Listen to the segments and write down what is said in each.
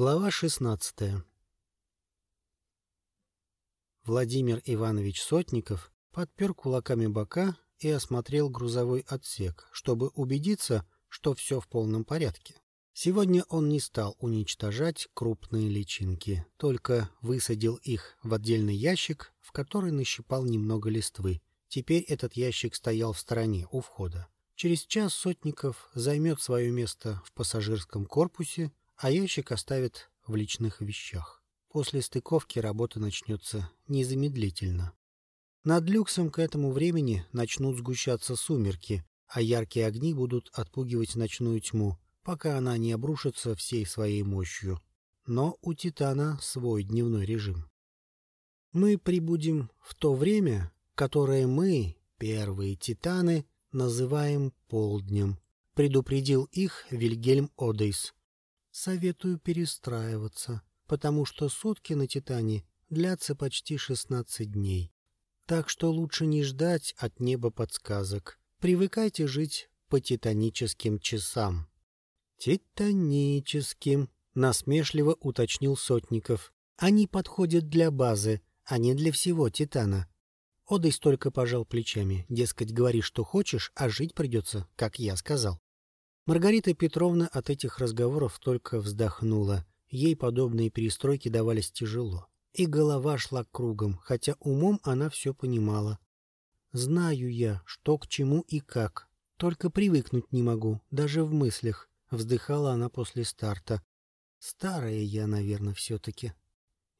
Глава 16 Владимир Иванович Сотников подпер кулаками бока и осмотрел грузовой отсек, чтобы убедиться, что все в полном порядке. Сегодня он не стал уничтожать крупные личинки, только высадил их в отдельный ящик, в который нащипал немного листвы. Теперь этот ящик стоял в стороне, у входа. Через час Сотников займет свое место в пассажирском корпусе, а ящик оставит в личных вещах. После стыковки работа начнется незамедлительно. Над люксом к этому времени начнут сгущаться сумерки, а яркие огни будут отпугивать ночную тьму, пока она не обрушится всей своей мощью. Но у Титана свой дневной режим. Мы прибудем в то время, которое мы, первые Титаны, называем полднем, предупредил их Вильгельм Одейс. Советую перестраиваться, потому что сутки на Титане длятся почти 16 дней. Так что лучше не ждать от неба подсказок. Привыкайте жить по титаническим часам. «Титаническим», — насмешливо уточнил Сотников. «Они подходят для базы, а не для всего Титана». Одейс только пожал плечами, дескать, говори, что хочешь, а жить придется, как я сказал. Маргарита Петровна от этих разговоров только вздохнула. Ей подобные перестройки давались тяжело. И голова шла кругом, хотя умом она все понимала. «Знаю я, что к чему и как. Только привыкнуть не могу, даже в мыслях. — вздыхала она после старта. «Старая я, наверное, все-таки».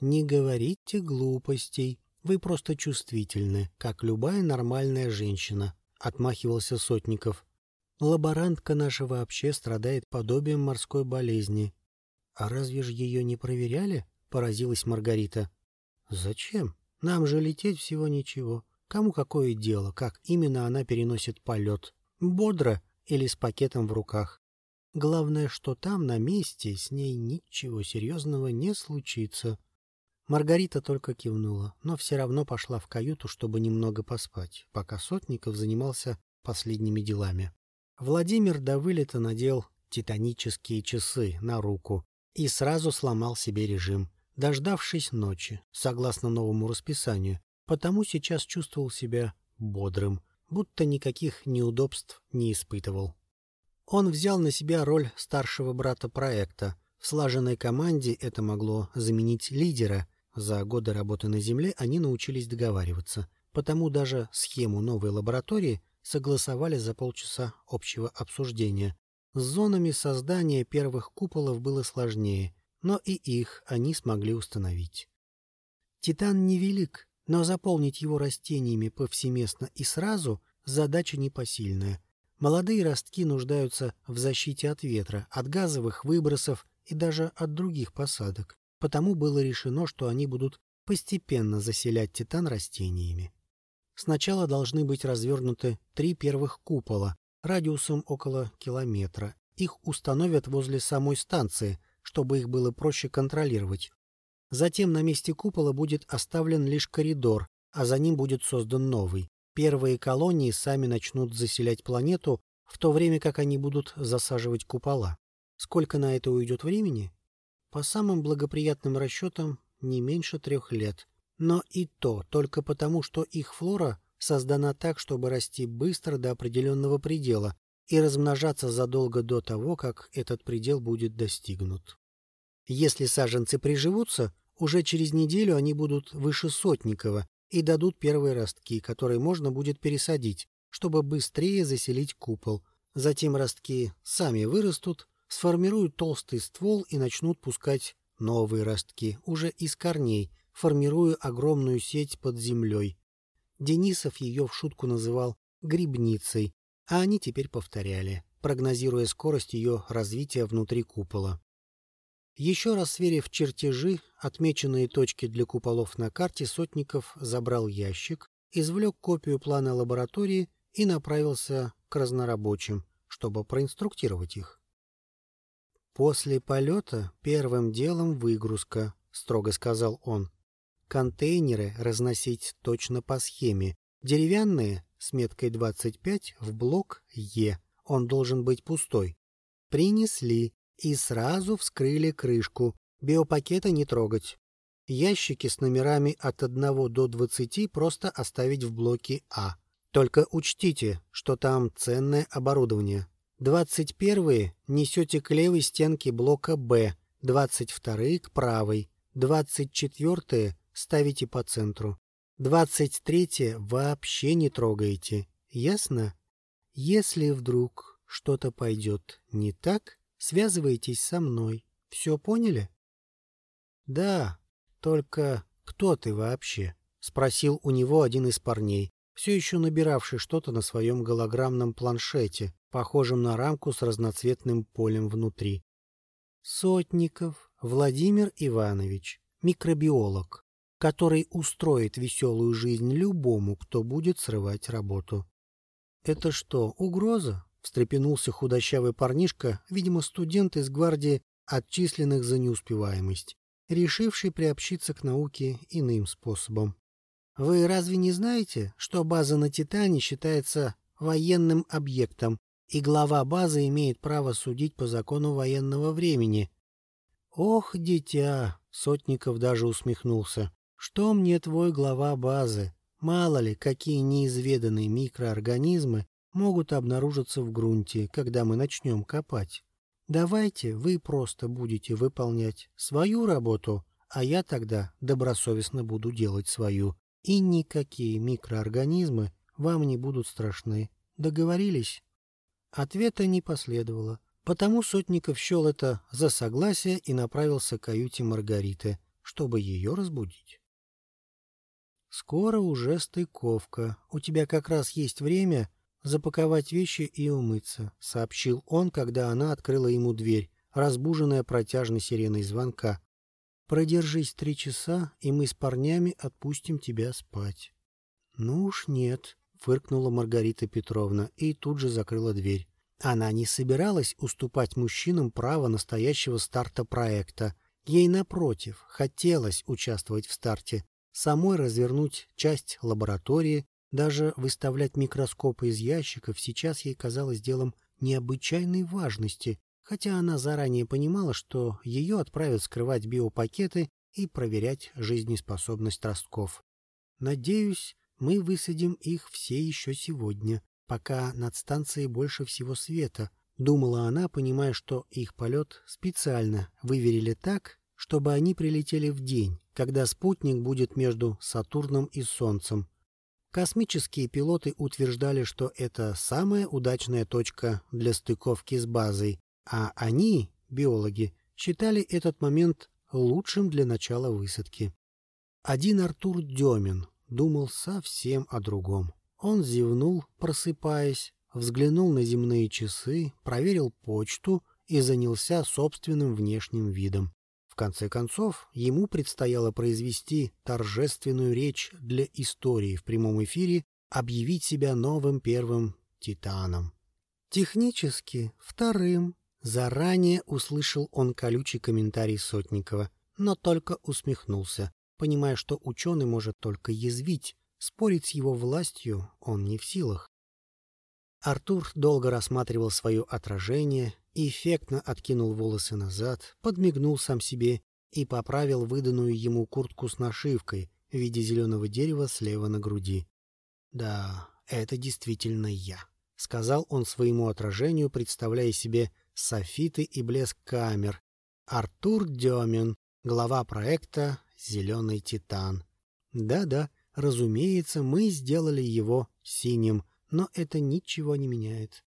«Не говорите глупостей. Вы просто чувствительны, как любая нормальная женщина», — отмахивался Сотников. «Лаборантка наша вообще страдает подобием морской болезни». «А разве ж ее не проверяли?» — поразилась Маргарита. «Зачем? Нам же лететь всего ничего. Кому какое дело, как именно она переносит полет? Бодро или с пакетом в руках?» Главное, что там, на месте, с ней ничего серьезного не случится. Маргарита только кивнула, но все равно пошла в каюту, чтобы немного поспать, пока Сотников занимался последними делами. Владимир до вылета надел титанические часы на руку и сразу сломал себе режим, дождавшись ночи, согласно новому расписанию, потому сейчас чувствовал себя бодрым, будто никаких неудобств не испытывал. Он взял на себя роль старшего брата проекта. В слаженной команде это могло заменить лидера. За годы работы на Земле они научились договариваться. Потому даже схему новой лаборатории согласовали за полчаса общего обсуждения. С зонами создания первых куполов было сложнее, но и их они смогли установить. Титан невелик, но заполнить его растениями повсеместно и сразу – задача непосильная – Молодые ростки нуждаются в защите от ветра, от газовых выбросов и даже от других посадок. Потому было решено, что они будут постепенно заселять Титан растениями. Сначала должны быть развернуты три первых купола радиусом около километра. Их установят возле самой станции, чтобы их было проще контролировать. Затем на месте купола будет оставлен лишь коридор, а за ним будет создан новый. Первые колонии сами начнут заселять планету, в то время как они будут засаживать купола. Сколько на это уйдет времени? По самым благоприятным расчетам, не меньше трех лет. Но и то только потому, что их флора создана так, чтобы расти быстро до определенного предела и размножаться задолго до того, как этот предел будет достигнут. Если саженцы приживутся, уже через неделю они будут выше Сотникова, и дадут первые ростки, которые можно будет пересадить, чтобы быстрее заселить купол. Затем ростки сами вырастут, сформируют толстый ствол и начнут пускать новые ростки, уже из корней, формируя огромную сеть под землей. Денисов ее в шутку называл «грибницей», а они теперь повторяли, прогнозируя скорость ее развития внутри купола. Еще раз сверив чертежи, отмеченные точки для куполов на карте, Сотников забрал ящик, извлек копию плана лаборатории и направился к разнорабочим, чтобы проинструктировать их. «После полета первым делом выгрузка», — строго сказал он. «Контейнеры разносить точно по схеме. Деревянные с меткой 25 в блок Е. Он должен быть пустой. Принесли и сразу вскрыли крышку. Биопакеты не трогать. Ящики с номерами от 1 до 20 просто оставить в блоке А. Только учтите, что там ценное оборудование. 21 несете к левой стенке блока Б, 22 к правой, 24 ставите по центру. 23 вообще не трогаете. Ясно? Если вдруг что-то пойдет не так, связывайтесь со мной. Все поняли? Да, только кто ты вообще? Спросил у него один из парней, все еще набиравший что-то на своем голограммном планшете, похожем на рамку с разноцветным полем внутри. Сотников Владимир Иванович, микробиолог, который устроит веселую жизнь любому, кто будет срывать работу. «Это что, угроза?» — встрепенулся худощавый парнишка, видимо, студент из гвардии, отчисленных за неуспеваемость, решивший приобщиться к науке иным способом. «Вы разве не знаете, что база на Титане считается военным объектом, и глава базы имеет право судить по закону военного времени?» «Ох, дитя!» — Сотников даже усмехнулся. «Что мне твой глава базы? Мало ли, какие неизведанные микроорганизмы могут обнаружиться в грунте, когда мы начнем копать. Давайте вы просто будете выполнять свою работу, а я тогда добросовестно буду делать свою, и никакие микроорганизмы вам не будут страшны. Договорились? Ответа не последовало, потому Сотников счел это за согласие и направился к каюте Маргариты, чтобы ее разбудить. «Скоро уже стыковка. У тебя как раз есть время запаковать вещи и умыться», — сообщил он, когда она открыла ему дверь, разбуженная протяжной сиреной звонка. «Продержись три часа, и мы с парнями отпустим тебя спать». «Ну уж нет», — фыркнула Маргарита Петровна и тут же закрыла дверь. Она не собиралась уступать мужчинам право настоящего старта проекта. Ей, напротив, хотелось участвовать в старте, самой развернуть часть лаборатории, даже выставлять микроскопы из ящиков сейчас ей казалось делом необычайной важности, хотя она заранее понимала, что ее отправят скрывать биопакеты и проверять жизнеспособность ростков. «Надеюсь, мы высадим их все еще сегодня, пока над станцией больше всего света», — думала она, понимая, что их полет специально выверили так, чтобы они прилетели в день, когда спутник будет между Сатурном и Солнцем. Космические пилоты утверждали, что это самая удачная точка для стыковки с базой, а они, биологи, считали этот момент лучшим для начала высадки. Один Артур Демин думал совсем о другом. Он зевнул, просыпаясь, взглянул на земные часы, проверил почту и занялся собственным внешним видом. В конце концов, ему предстояло произвести торжественную речь для истории в прямом эфире, объявить себя новым первым титаном. Технически вторым. Заранее услышал он колючий комментарий Сотникова, но только усмехнулся, понимая, что ученый может только язвить, спорить с его властью он не в силах. Артур долго рассматривал свое отражение, эффектно откинул волосы назад, подмигнул сам себе и поправил выданную ему куртку с нашивкой в виде зеленого дерева слева на груди. «Да, это действительно я», — сказал он своему отражению, представляя себе софиты и блеск камер. Артур Демин, глава проекта «Зеленый Титан». Да-да, разумеется, мы сделали его синим, но это ничего не меняет.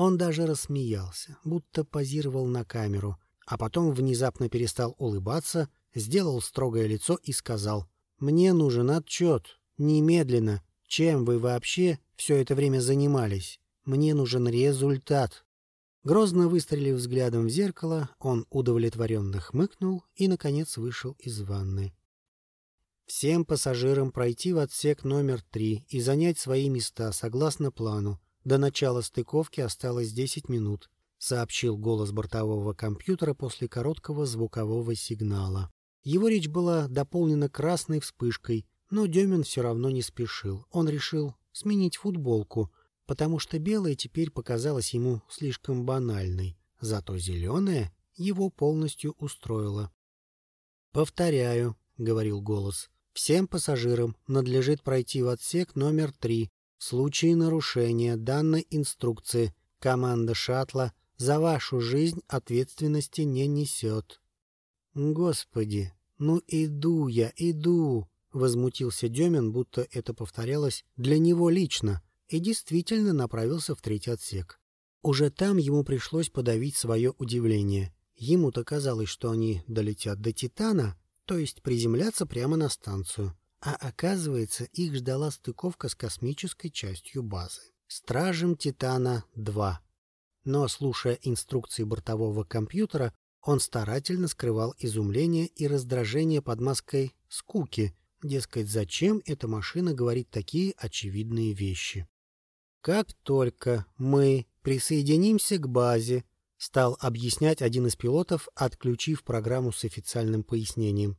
Он даже рассмеялся, будто позировал на камеру, а потом внезапно перестал улыбаться, сделал строгое лицо и сказал, «Мне нужен отчет, немедленно, чем вы вообще все это время занимались. Мне нужен результат». Грозно выстрелив взглядом в зеркало, он удовлетворенно хмыкнул и, наконец, вышел из ванны. Всем пассажирам пройти в отсек номер три и занять свои места согласно плану, до начала стыковки осталось 10 минут, сообщил голос бортового компьютера после короткого звукового сигнала. Его речь была дополнена красной вспышкой, но Демин все равно не спешил. Он решил сменить футболку, потому что белая теперь показалась ему слишком банальной, зато зеленая его полностью устроила. «Повторяю», — говорил голос, — «всем пассажирам надлежит пройти в отсек номер три. В случае нарушения данной инструкции команда шаттла за вашу жизнь ответственности не несет». «Господи, ну иду я, иду!» — возмутился Демин, будто это повторялось для него лично, и действительно направился в третий отсек. Уже там ему пришлось подавить свое удивление. Ему-то казалось, что они долетят до Титана, то есть приземлятся прямо на станцию. А оказывается, их ждала стыковка с космической частью базы. Стражем Титана-2. Но, слушая инструкции бортового компьютера, он старательно скрывал изумление и раздражение под маской скуки, дескать, зачем эта машина говорит такие очевидные вещи. Как только мы присоединимся к базе, стал объяснять один из пилотов, отключив программу с официальным пояснением.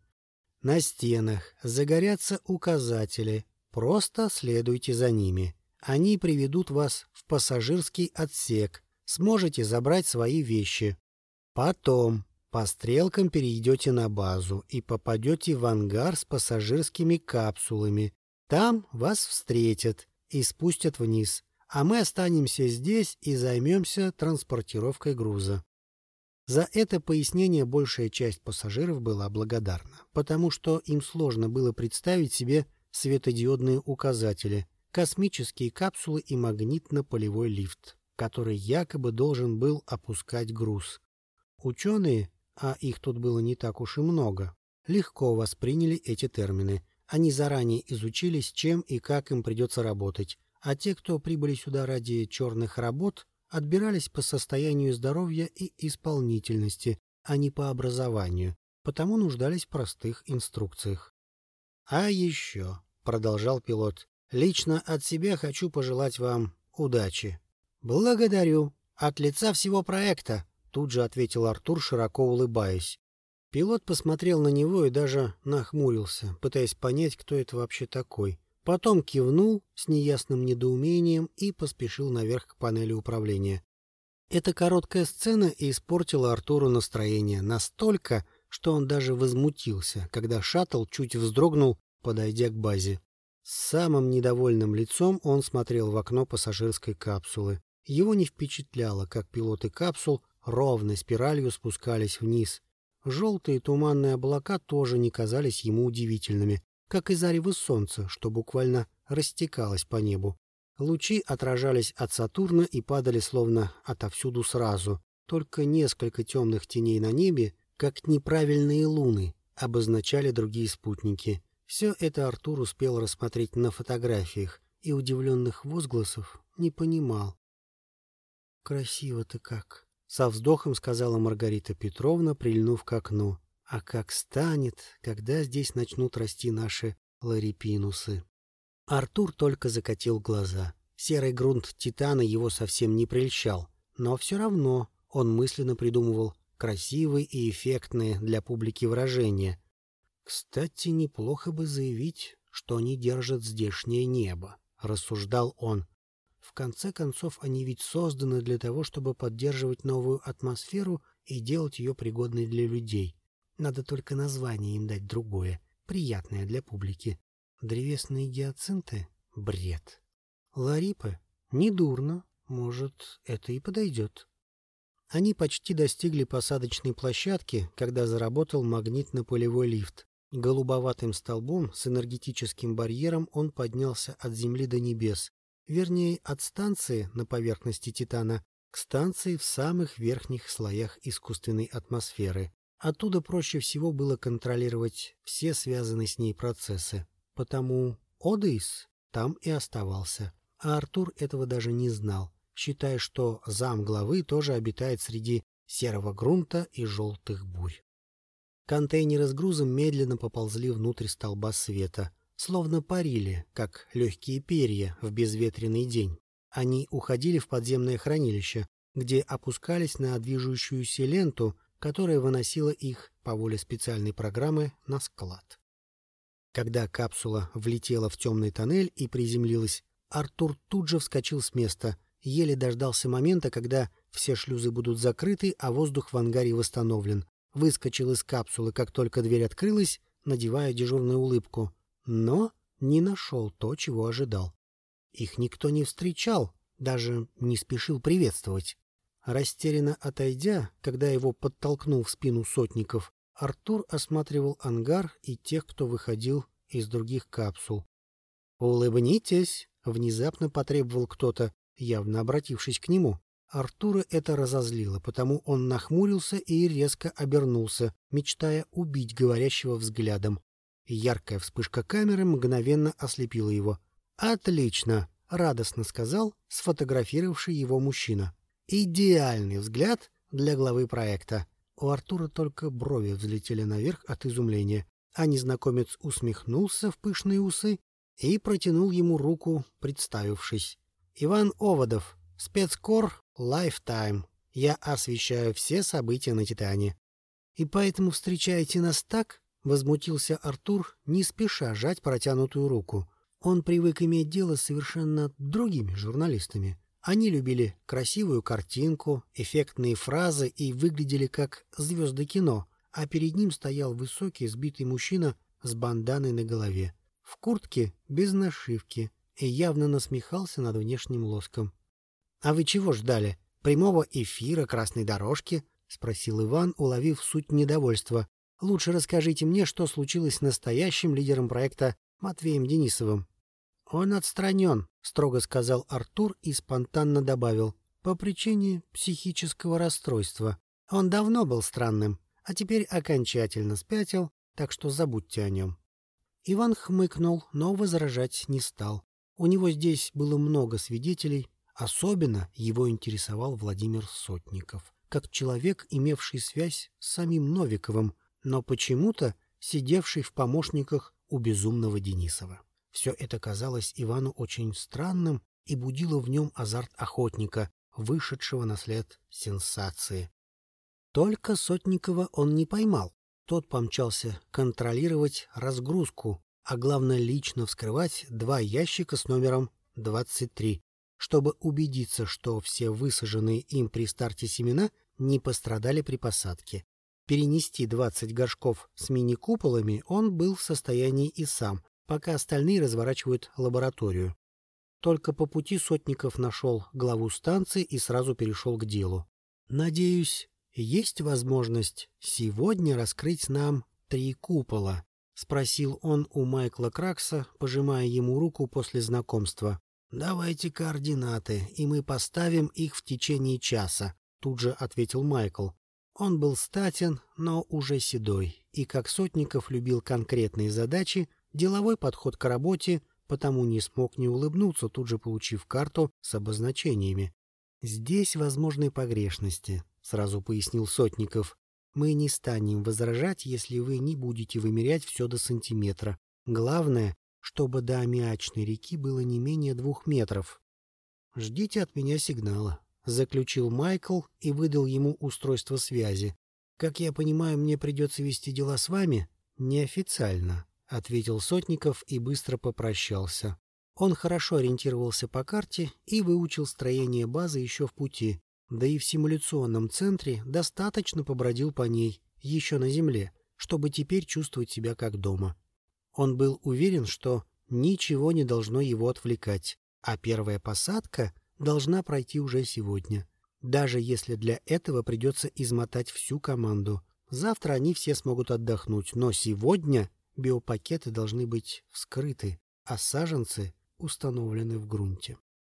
На стенах загорятся указатели, просто следуйте за ними. Они приведут вас в пассажирский отсек, сможете забрать свои вещи. Потом по стрелкам перейдете на базу и попадете в ангар с пассажирскими капсулами. Там вас встретят и спустят вниз а мы останемся здесь и займемся транспортировкой груза. За это пояснение большая часть пассажиров была благодарна, потому что им сложно было представить себе светодиодные указатели, космические капсулы и магнитно-полевой лифт, который якобы должен был опускать груз. Ученые, а их тут было не так уж и много, легко восприняли эти термины. Они заранее изучили, с чем и как им придется работать, а те, кто прибыли сюда ради черных работ, отбирались по состоянию здоровья и исполнительности, а не по образованию, потому нуждались в простых инструкциях. «А еще», — продолжал пилот, — «лично от себя хочу пожелать вам удачи». «Благодарю. От лица всего проекта», — тут же ответил Артур, широко улыбаясь. Пилот посмотрел на него и даже нахмурился, пытаясь понять, кто это вообще такой. Потом кивнул с неясным недоумением и поспешил наверх к панели управления. Эта короткая сцена испортила Артуру настроение настолько, что он даже возмутился, когда шаттл чуть вздрогнул, подойдя к базе. С самым недовольным лицом он смотрел в окно пассажирской капсулы. Его не впечатляло, как пилоты капсул ровной спиралью спускались вниз. Желтые туманные облака тоже не казались ему удивительными как и заревы солнца, что буквально растекалось по небу. Лучи отражались от Сатурна и падали словно отовсюду сразу. Только несколько темных теней на небе, как неправильные луны, обозначали другие спутники. Все это Артур успел рассмотреть на фотографиях и удивленных возгласов не понимал. «Красиво-то как!» — со вздохом сказала Маргарита Петровна, прильнув к окну. А как станет, когда здесь начнут расти наши ларипинусы? Артур только закатил глаза. Серый грунт Титана его совсем не прельщал, но все равно он мысленно придумывал красивые и эффектные для публики выражения. «Кстати, неплохо бы заявить, что они держат здешнее небо», — рассуждал он. «В конце концов, они ведь созданы для того, чтобы поддерживать новую атмосферу и делать ее пригодной для людей. Надо только название им дать другое, приятное для публики. Древесные гиацинты — бред. Ларипы — недурно, может, это и подойдет. Они почти достигли посадочной площадки, когда заработал магнитно-полевой лифт. Голубоватым столбом с энергетическим барьером он поднялся от Земли до небес, вернее, от станции на поверхности Титана к станции в самых верхних слоях искусственной атмосферы. Оттуда проще всего было контролировать все связанные с ней процессы, потому Одейс там и оставался, а Артур этого даже не знал, считая, что зам главы тоже обитает среди серого грунта и желтых бурь. Контейнеры с грузом медленно поползли внутрь столба света, словно парили, как легкие перья в безветренный день. Они уходили в подземное хранилище, где опускались на движущуюся ленту которая выносила их по воле специальной программы на склад. Когда капсула влетела в темный тоннель и приземлилась, Артур тут же вскочил с места, еле дождался момента, когда все шлюзы будут закрыты, а воздух в ангаре восстановлен. выскочил из капсулы, как только дверь открылась, надевая дежурную улыбку, но не нашел то, чего ожидал. Их никто не встречал, даже не спешил приветствовать. Растерянно отойдя, когда его подтолкнул в спину сотников, Артур осматривал ангар и тех, кто выходил из других капсул. «Улыбнитесь!» — внезапно потребовал кто-то, явно обратившись к нему. Артура это разозлило, потому он нахмурился и резко обернулся, мечтая убить говорящего взглядом. Яркая вспышка камеры мгновенно ослепила его. «Отлично!» — радостно сказал сфотографировавший его мужчина. «Идеальный взгляд для главы проекта». У Артура только брови взлетели наверх от изумления, а незнакомец усмехнулся в пышные усы и протянул ему руку, представившись. «Иван Оводов, спецкор Lifetime. Я освещаю все события на Титане». «И поэтому встречаете нас так?» — возмутился Артур, не спеша жать протянутую руку. Он привык иметь дело с совершенно другими журналистами. Они любили красивую картинку, эффектные фразы и выглядели как звезды кино, а перед ним стоял высокий сбитый мужчина с банданой на голове, в куртке без нашивки и явно насмехался над внешним лоском. — А вы чего ждали? Прямого эфира, красной дорожки? — спросил Иван, уловив суть недовольства. — Лучше расскажите мне, что случилось с настоящим лидером проекта Матвеем Денисовым. «Он отстранен», — строго сказал Артур и спонтанно добавил, «по причине психического расстройства. Он давно был странным, а теперь окончательно спятил, так что забудьте о нем». Иван хмыкнул, но возражать не стал. У него здесь было много свидетелей, особенно его интересовал Владимир Сотников, как человек, имевший связь с самим Новиковым, но почему-то сидевший в помощниках у безумного Денисова. Все это казалось Ивану очень странным и будило в нем азарт охотника, вышедшего на след сенсации. Только Сотникова он не поймал. Тот помчался контролировать разгрузку, а главное лично вскрывать два ящика с номером 23, чтобы убедиться, что все высаженные им при старте семена не пострадали при посадке. Перенести 20 горшков с мини-куполами он был в состоянии и сам, пока остальные разворачивают лабораторию. Только по пути Сотников нашел главу станции и сразу перешел к делу. «Надеюсь, есть возможность сегодня раскрыть нам три купола?» — спросил он у Майкла Кракса, пожимая ему руку после знакомства. «Давайте координаты, и мы поставим их в течение часа», — тут же ответил Майкл. Он был статен, но уже седой, и как Сотников любил конкретные задачи, Деловой подход к работе, потому не смог не улыбнуться, тут же получив карту с обозначениями. «Здесь возможны погрешности», — сразу пояснил Сотников. «Мы не станем возражать, если вы не будете вымерять все до сантиметра. Главное, чтобы до аммиачной реки было не менее двух метров». «Ждите от меня сигнала», — заключил Майкл и выдал ему устройство связи. «Как я понимаю, мне придется вести дела с вами неофициально» ответил Сотников и быстро попрощался. Он хорошо ориентировался по карте и выучил строение базы еще в пути, да и в симуляционном центре достаточно побродил по ней, еще на земле, чтобы теперь чувствовать себя как дома. Он был уверен, что ничего не должно его отвлекать, а первая посадка должна пройти уже сегодня. Даже если для этого придется измотать всю команду. Завтра они все смогут отдохнуть, но сегодня Биопакеты должны быть вскрыты, а саженцы установлены в грунте.